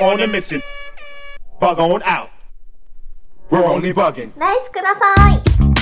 on a mission. Bug on out. We're only bugging. Nice, ください。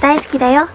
大好きだよ。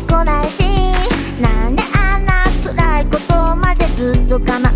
てこないし。なんであんな辛いことまでずっと我慢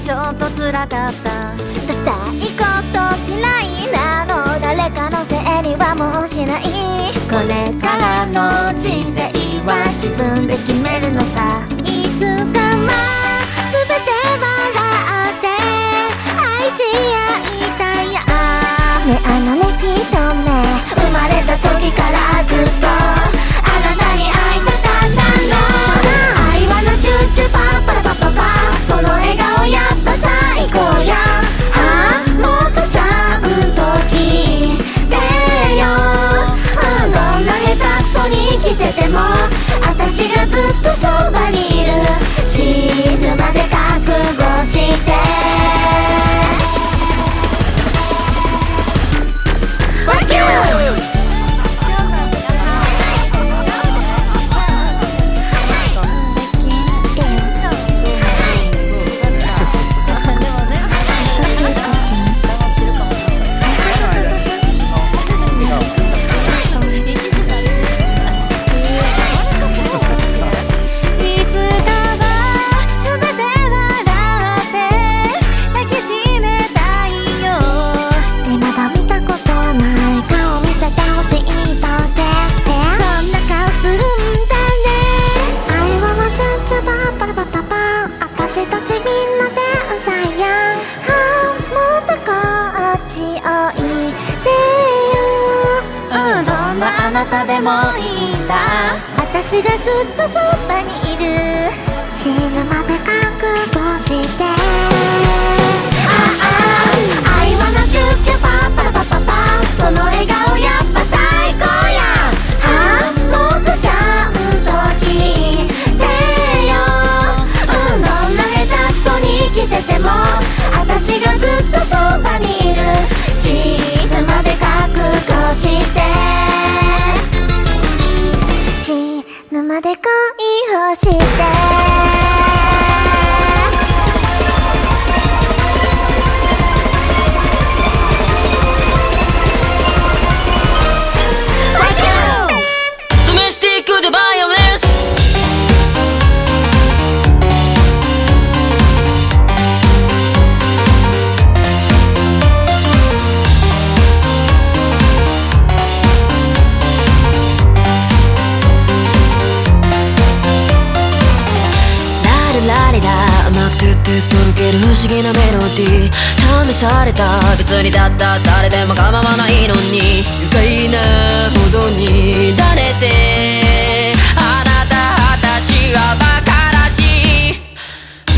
ちょっと辛かった。ダサいこと嫌いなの誰かのせいにはもうしない。これからの人生は自分で決めるのさ。いつかは全て笑って。愛し合いたいや。ねあのねきっとね。生まれた時からずっと私がずっとそばにいる。死ぬまでレラレラ甘くてってとろける不思議なメロディー。試された。別にだった誰でも構わないのに。愉快なほどに。慣れて。あなた私はバカらしい。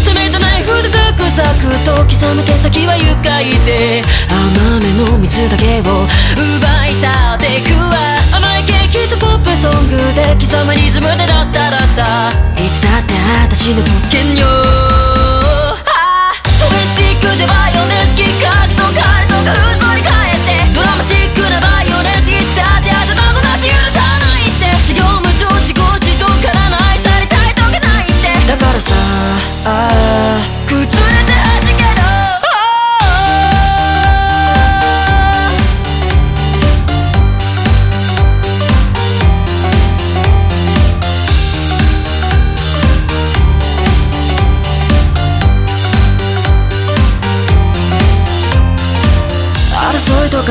冷たナイフでザクザクと刻む毛先は愉快で。甘めの水だけを奪い去ってくわ。甘いケーキとポップソングで刻むリズムでラッタラッタいつだって私の特権よ。あートメスティックでバイオレンスキッカーとカーとか嘘に変えて。ドラマチックなバイオレンスいつだって頭のなし許さないって。修行無常自己自動からないされたいとけないって。だからさあー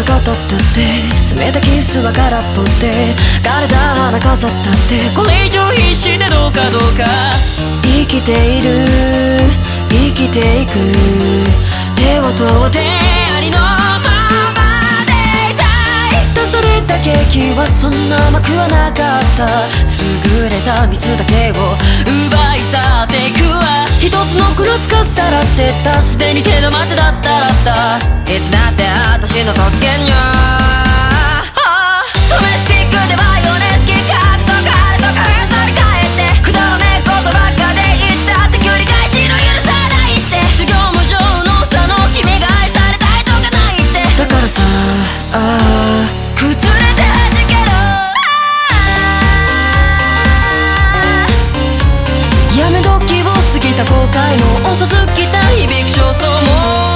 が語ったって冷たキスは空っぽで枯れた花飾ったってこれ以上必死でどうかどうか生きている生きていく。手を取ってれたケーキはそんな甘くはなかった。優れた蜜だけを奪い去っていくわ。一つの黒つかさらってた。すでに手の待てだったらった。いつだって私の特権よ。試していくではよね好きかとかとか乗り換えて。くだらねえことばっかでいつだって繰り返しの許さないって。修行無常の差の君が愛されたいとかないって。だからさああ。た後悔の遅すぎた響き焦燥も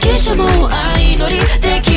化粧も相乗りでき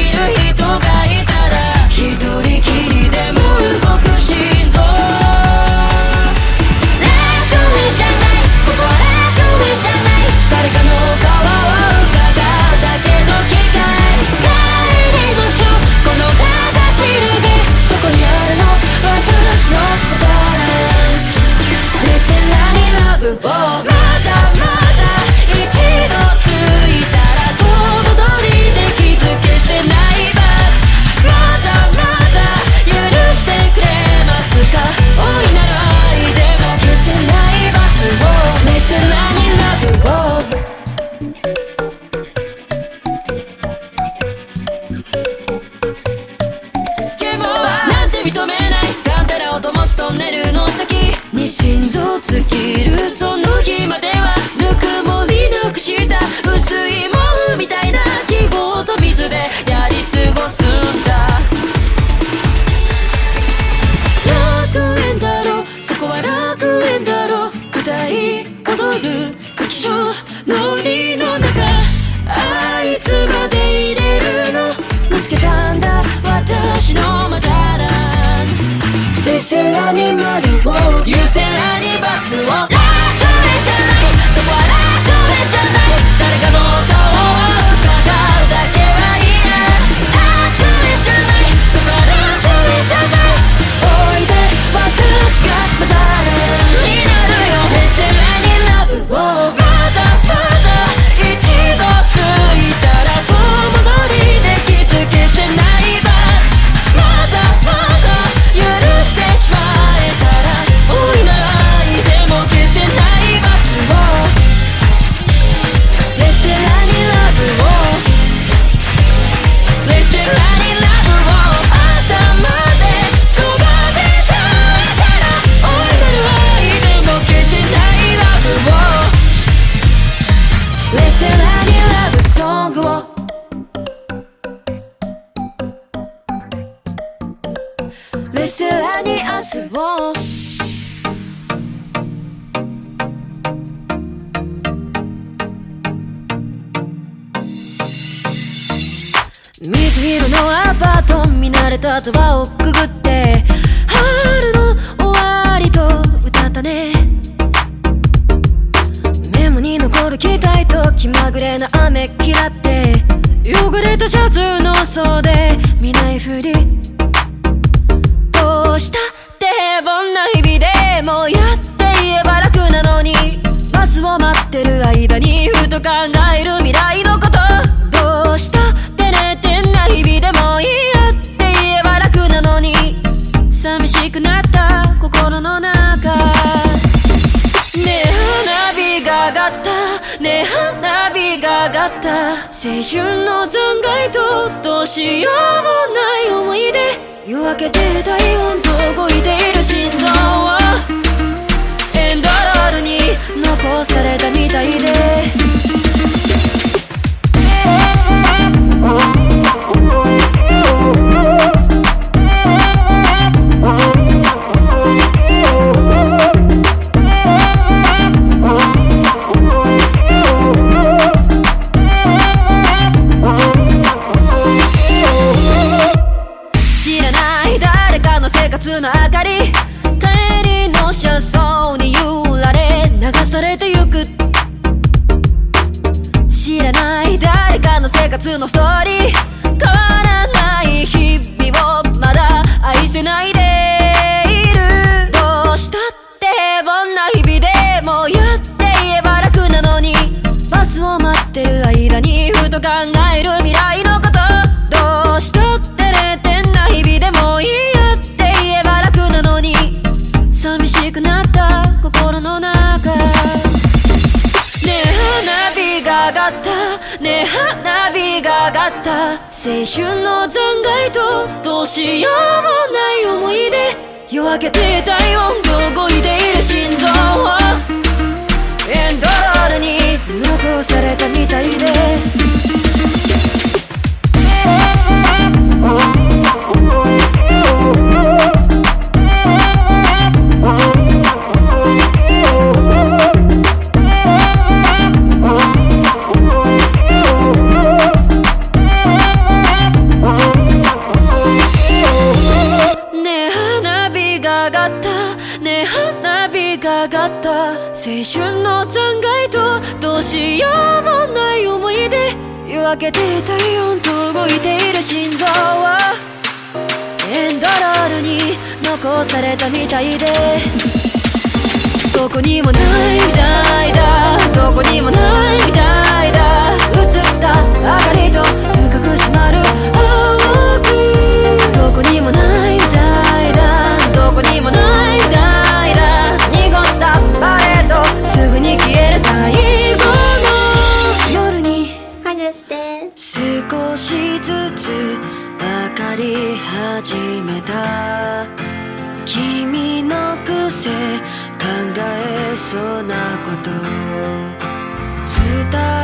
た青春の残骸とどうしようもない思い出夜明けて体温が動いている心臓エンドロールに残されたみたいで開けていたと動いている心臓はエンドロールに残されたみたいで。どこにもないみたいだ。どこにもないみたいだ。映った明かりと深く迫る青く。どこにもないみたいだ。どこにもないだいだ。始めた。君の癖考えそうなこと。伝え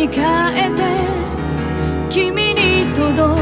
に変えて君に届く